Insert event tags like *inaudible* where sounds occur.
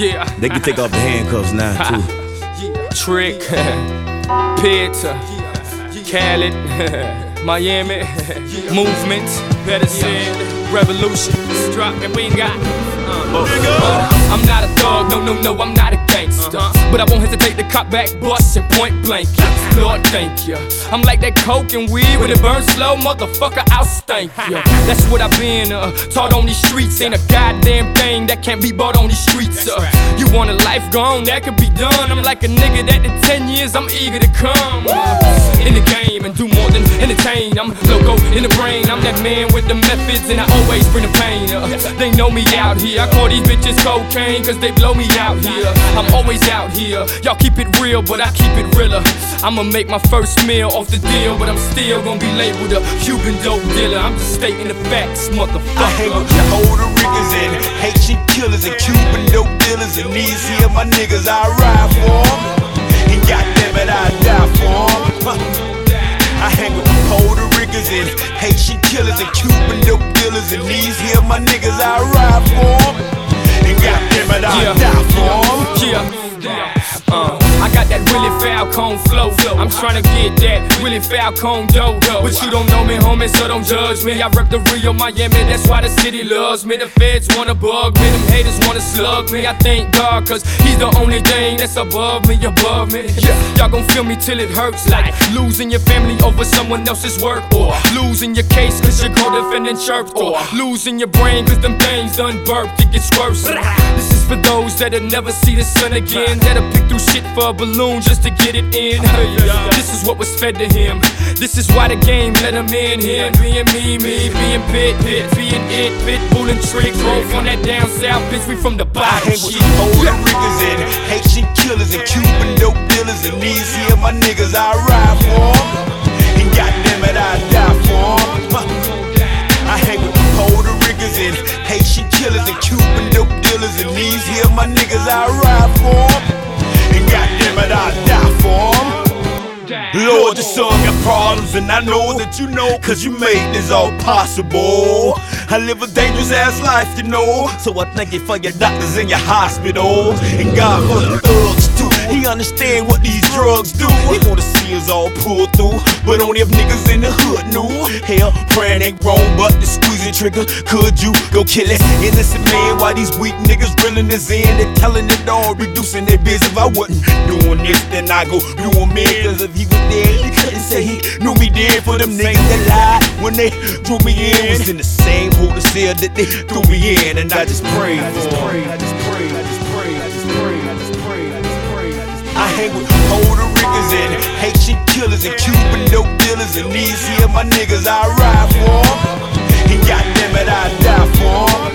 Yeah. They can take off the handcuffs now, too. Trick, *laughs* Peter, Khaled, *laughs* Miami, Movement, better said, Revolution. Drop and we ain't got. Uh, uh, I'm not a thug, no, no, no, I'm not a gangster. But I won't hesitate to cop back, bust and point blank. Lord, thank you. I'm like that coke and weed when it burns slow, motherfucker, I'll stank ya. *laughs* That's what I've been uh, taught on these streets. Ain't a goddamn thing that can't be bought on these streets. Uh. You want a life gone, that could be done. I'm like a nigga that in 10 years I'm eager to come. Uh, I'm loco in the brain. I'm that man with the methods and I always bring the pain. Uh, they know me out here. I call these bitches cocaine cause they blow me out here. I'm always out here. Y'all keep it real, but I keep it realer. I'ma make my first meal off the deal, but I'm still gonna be labeled a Cuban dope dealer. I'm just stating the facts, I hang motherfucker. with the older Riggers and Haitian killers and Cuban dope dealers and these here my niggas I ride for that Willie Falcon flow. I'm tryna get that Willie Falcon dough. But you don't know me, homie, so don't judge me. I rep the Rio, Miami, that's why the city loves me. The feds wanna bug me, them haters wanna slug me. I thank God, cause He's the only thing that's above me, above me. Yeah, y'all gon' feel me till it hurts. Like losing your family over someone else's work. Or losing your case cause your co-defendant chirped. Or losing your brain cause them things done burped. It gets worse. This is for those that'll never see the sun again. That'll pick through shit for a balloon just to get it in. This is what was fed to him. This is why the game let him in here. Being me, me, being pit, pit, being it, pit, pulling tricks. Both on that down south, bitch, we from the bottom. I hang with. Puerto Riggers and Haitian killers and Cuban dope dealers and these here my niggas I these here my niggas I ride for. And goddamn it I die for. Lord, your son got problems, and I know that you know, cause you made this all possible. I live a dangerous ass life, you know, so I thank you for your doctors and your hospitals, and God for the thugs too. He understand what these drugs do. He wanna see us all pull through, but only if niggas in the hood knew. Hell, praying ain't wrong, but the squeezing trigger, could you go kill it? Innocent man, why these weak niggas reeling this in? They telling it all, reducing their biz. If I wasn't doing this, then I go do him in. Cause if he was dead, he couldn't say he knew me dead. For them niggas that lied when they drew me in, was in the same hole to cell that they threw me in. And I just pray, I just pray, I just pray, I just hang with Puerto Riggers and Haitian killers and Cuban dope dealers and these here my niggas I ride for 'em. And goddamn it, I die for 'em.